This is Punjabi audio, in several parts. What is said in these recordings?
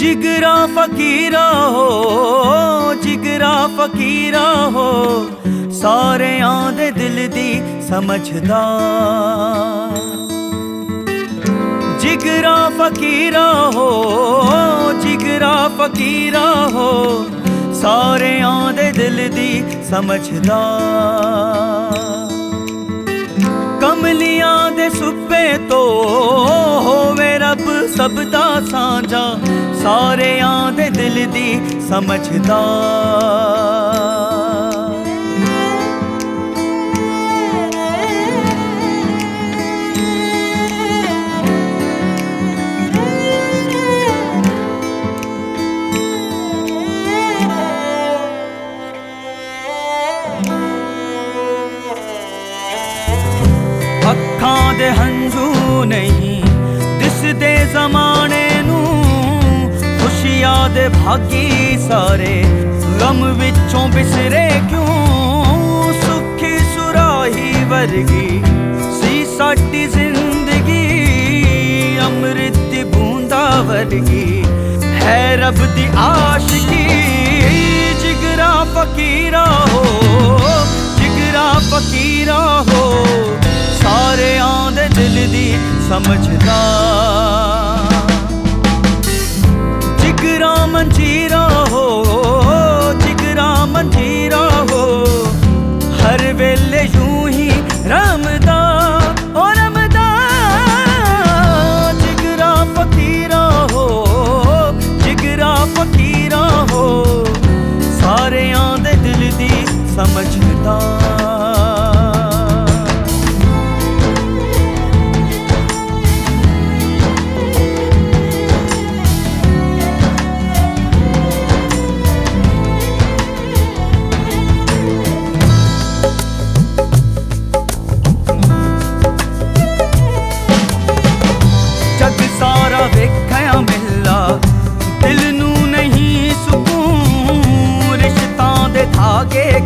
ਜਿਗਰਾ ਫਕੀਰਾ ਹੋ, ਜਿਗਰਾ ਫਕੀਰਾ ਹੋ, ਸਾਰਿਆਂ ਦੇ ਦਿਲ ਦੀ ਸਮਝਦਾ। ਜਿਗਰਾ ਫਕੀਰਾ ਹੋ, ਜਿਗਰਾ ਫਕੀਰਾ ਹੋ, ਸਾਰਿਆਂ ਦੇ ਦਿਲ ਦੀ ਸਮਝਦਾ। ਸਭ ਦਾ ਸਾਂਝਾ ਸਾਰਿਆਂ ਦੇ ਦਿਲ ਦੀ ਸਮਝਦਾ ਅੱਖਾਂ ਦੇ ਹੰਝੂ ਨਹੀਂ ਦਿਸਦੇ ਜ਼ਮਾਨੇ ਨੂੰ ਖੁਸ਼ੀਆਂ ਦੇ ਭਾਗੀ ਸਾਰੇ ਗਮ ਵਿੱਚੋਂ ਬਿਸਰੇ ਕਿਉਂ? ਸੁਖੀ ਸੁਰਾਹੀ ਵਰਗੀ ਸੀ ਸਾਡੀ ਜ਼ਿੰਦਗੀ, ਅੰਮ੍ਰਿਤ ਦੀ ਬੂੰਦਾ ਵਰਗੀ ਹੈ ਰੱਬ ਦੀ ਆਸ਼ਿਕੀ। ਜਿਗਰਾ ਫਕੀਰਾ ਹੋ, ਜਿਗਰਾ ਫਕੀਰਾ ਹੋ, ਸਾਰਿਆਂ ਦੇ ਦਿਲ ਦੀ ਸਮਝਦਾ one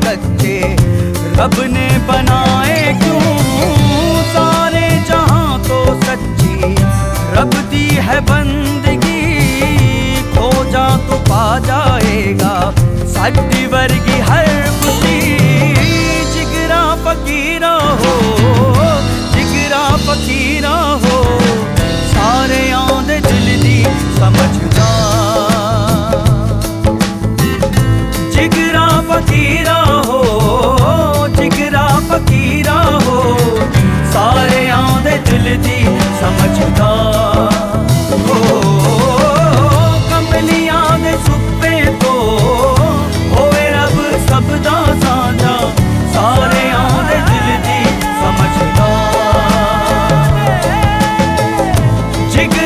कच्चे। रब ने बनाए क्यों? सारे जहाँ तो सच्ची रब दी है बंदगी। खो जा तो पा जाएगा सड्डी वर्गी।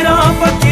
off again.